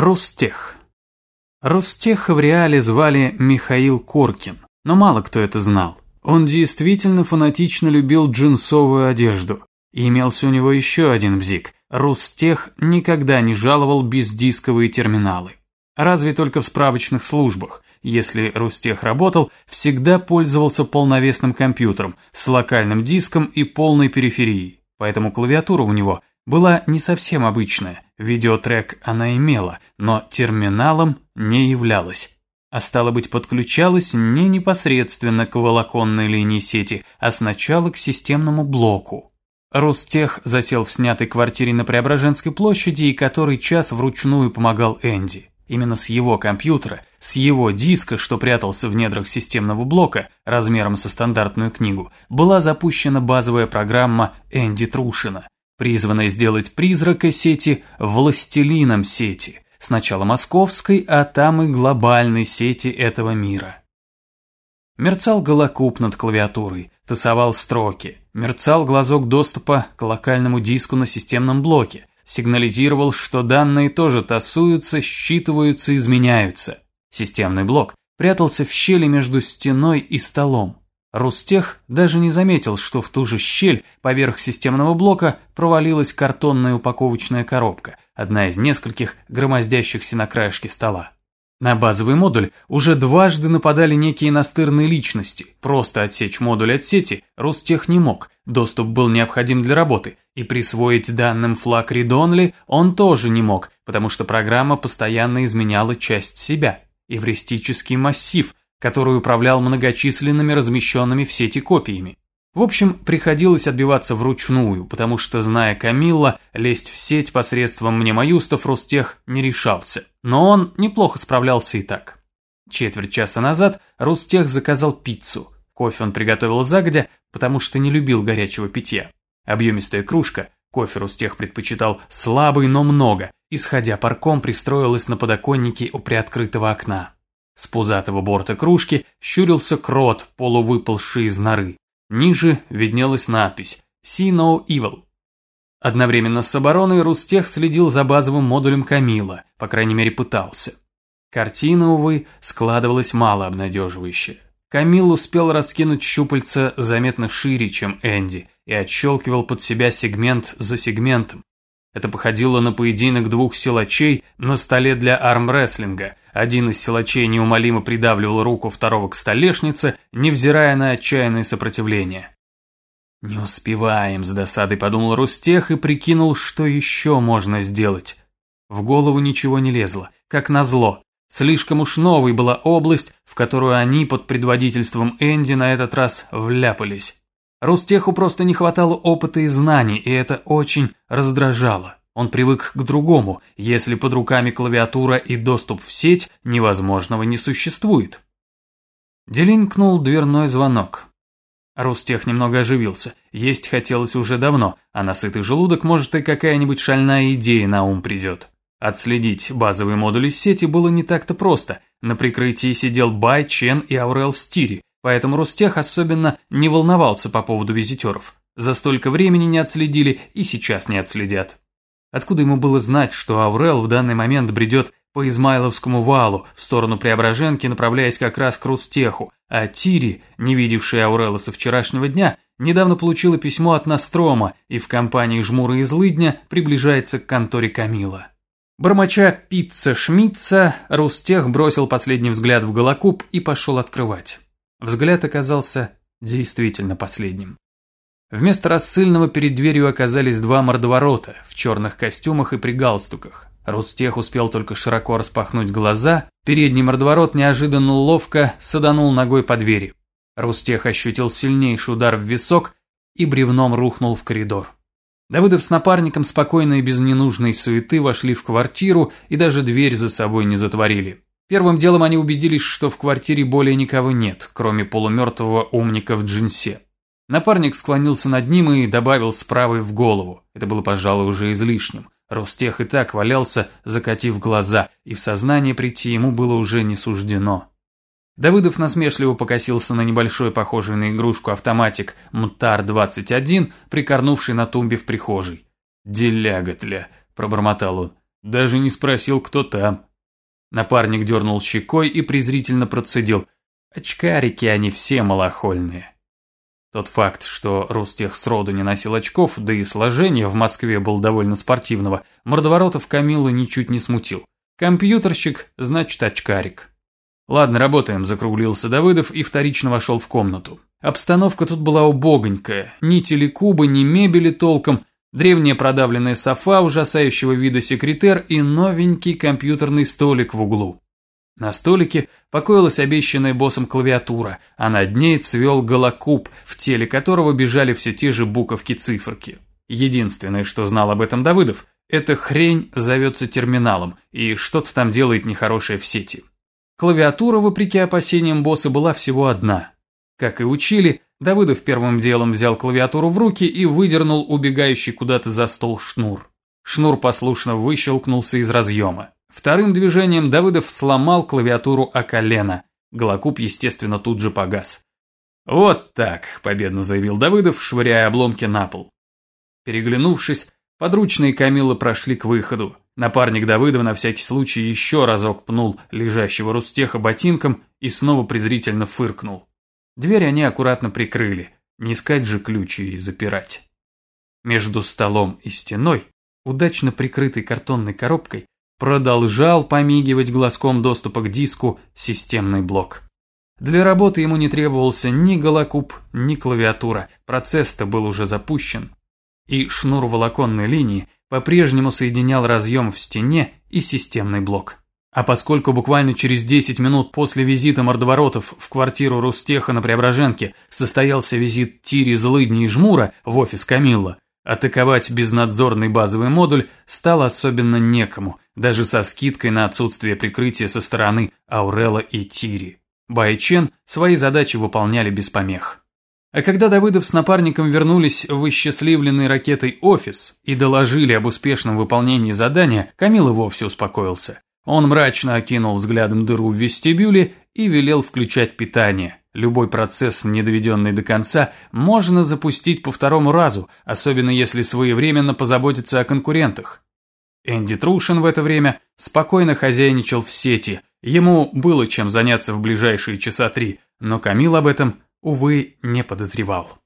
Рустех. Рустеха в реале звали Михаил Коркин, но мало кто это знал. Он действительно фанатично любил джинсовую одежду. И имелся у него еще один бзик. Рустех никогда не жаловал бездисковые терминалы. Разве только в справочных службах. Если Рустех работал, всегда пользовался полновесным компьютером с локальным диском и полной периферией. Поэтому клавиатура у него была не совсем обычная, видеотрек она имела, но терминалом не являлась. А стало быть, подключалась не непосредственно к волоконной линии сети, а сначала к системному блоку. Рустех засел в снятой квартире на Преображенской площади и который час вручную помогал Энди. Именно с его компьютера, с его диска, что прятался в недрах системного блока, размером со стандартную книгу, была запущена базовая программа Энди Трушина – призванная сделать призрака сети властелином сети, сначала московской, а там и глобальной сети этого мира. Мерцал голокуб над клавиатурой, тасовал строки, мерцал глазок доступа к локальному диску на системном блоке, сигнализировал, что данные тоже тасуются, считываются, изменяются. Системный блок прятался в щели между стеной и столом. Рустех даже не заметил, что в ту же щель поверх системного блока провалилась картонная упаковочная коробка, одна из нескольких громоздящихся на краешке стола. На базовый модуль уже дважды нападали некие настырные личности. Просто отсечь модуль от сети Рустех не мог, доступ был необходим для работы, и присвоить данным флаг Редонли он тоже не мог, потому что программа постоянно изменяла часть себя. Эвристический массив, который управлял многочисленными размещенными в сети копиями. В общем, приходилось отбиваться вручную, потому что, зная Камилла, лезть в сеть посредством мнемоюстов Рустех не решался. Но он неплохо справлялся и так. Четверть часа назад Рустех заказал пиццу. Кофе он приготовил загодя, потому что не любил горячего питья. Объемистая кружка, кофе Рустех предпочитал слабый, но много, исходя парком пристроилась на подоконнике у приоткрытого окна. С пузатого борта кружки щурился крот, полувыползший из норы. Ниже виднелась надпись «See no evil». Одновременно с обороной Рустех следил за базовым модулем Камила, по крайней мере пытался. Картина, увы, складывалась мало обнадеживающе. Камил успел раскинуть щупальца заметно шире, чем Энди, и отщелкивал под себя сегмент за сегментом. Это походило на поединок двух силачей на столе для армрестлинга. Один из силачей неумолимо придавливал руку второго к столешнице, невзирая на отчаянное сопротивление. «Не успеваем», – с досадой подумал Рустех и прикинул, что еще можно сделать. В голову ничего не лезло, как назло. Слишком уж новой была область, в которую они под предводительством Энди на этот раз вляпались. Рустеху просто не хватало опыта и знаний, и это очень раздражало. Он привык к другому, если под руками клавиатура и доступ в сеть, невозможного не существует. Делинкнул дверной звонок. Рустех немного оживился. Есть хотелось уже давно, а на сытый желудок, может, и какая-нибудь шальная идея на ум придет. Отследить базовые модули сети было не так-то просто. На прикрытии сидел Бай, Чен и Аурел Стири, Поэтому Рустех особенно не волновался по поводу визитеров. За столько времени не отследили и сейчас не отследят. Откуда ему было знать, что Аурел в данный момент бредет по Измайловскому валу в сторону Преображенки, направляясь как раз к Рустеху, а Тири, не видевшая Аурела со вчерашнего дня, недавно получила письмо от Настрома и в компании Жмура и Злыдня приближается к конторе Камила. Бормоча пицца Шмидца, Рустех бросил последний взгляд в голокуб и пошел открывать. Взгляд оказался действительно последним. Вместо рассыльного перед дверью оказались два мордоворота в черных костюмах и при галстуках. Рустех успел только широко распахнуть глаза, передний мордоворот неожиданно ловко саданул ногой по двери. Рустех ощутил сильнейший удар в висок и бревном рухнул в коридор. Давыдов с напарником спокойно и без ненужной суеты вошли в квартиру и даже дверь за собой не затворили. Первым делом они убедились, что в квартире более никого нет, кроме полумертвого умника в джинсе. Напарник склонился над ним и добавил с правой в голову. Это было, пожалуй, уже излишним. Ростех и так валялся, закатив глаза, и в сознание прийти ему было уже не суждено. Давыдов насмешливо покосился на небольшой, похожий на игрушку автоматик МТАР-21, прикорнувший на тумбе в прихожей. «Деляга тля», – пробормотал он. Даже не спросил, кто там. Напарник дернул щекой и презрительно процедил. Очкарики они все малохольные. Тот факт, что Ростех сроду не носил очков, да и сложение в Москве был довольно спортивного, мордоворотов Камилу ничуть не смутил. Компьютерщик, значит очкарик. Ладно, работаем, закруглился Давыдов и вторично вошел в комнату. Обстановка тут была убогонькая, ни телекуба, ни мебели толком, древняя продавленная софа ужасающего вида секретер и новенький компьютерный столик в углу. На столике покоилась обещанная боссом клавиатура, а над ней цвел голокуб, в теле которого бежали все те же буковки-циферки. Единственное, что знал об этом Давыдов, эта хрень зовется терминалом и что-то там делает нехорошее в сети. Клавиатура, вопреки опасениям босса, была всего одна. Как и учили, Давыдов первым делом взял клавиатуру в руки и выдернул убегающий куда-то за стол шнур. Шнур послушно выщелкнулся из разъема. Вторым движением Давыдов сломал клавиатуру о колено. Голокуб, естественно, тут же погас. «Вот так», – победно заявил Давыдов, швыряя обломки на пол. Переглянувшись, подручные Камилы прошли к выходу. Напарник Давыдова на всякий случай еще разок пнул лежащего Рустеха ботинком и снова презрительно фыркнул. Дверь они аккуратно прикрыли, не искать же ключи и запирать. Между столом и стеной, удачно прикрытой картонной коробкой, продолжал помигивать глазком доступа к диску системный блок. Для работы ему не требовался ни голокуб, ни клавиатура, процесс-то был уже запущен. И шнур волоконной линии по-прежнему соединял разъем в стене и системный блок. А поскольку буквально через 10 минут после визита мордоворотов в квартиру Рустеха на Преображенке состоялся визит Тири Злыдни и Жмура в офис Камилла, атаковать безнадзорный базовый модуль стало особенно некому, даже со скидкой на отсутствие прикрытия со стороны Аурела и Тири. Байчен свои задачи выполняли без помех. А когда Давыдов с напарником вернулись в исчастливленный ракетой офис и доложили об успешном выполнении задания, Камил и вовсе успокоился. Он мрачно окинул взглядом дыру в вестибюле и велел включать питание. Любой процесс, не доведенный до конца, можно запустить по второму разу, особенно если своевременно позаботиться о конкурентах. Энди Трушин в это время спокойно хозяйничал в сети, ему было чем заняться в ближайшие часа три, но Камил об этом, увы, не подозревал.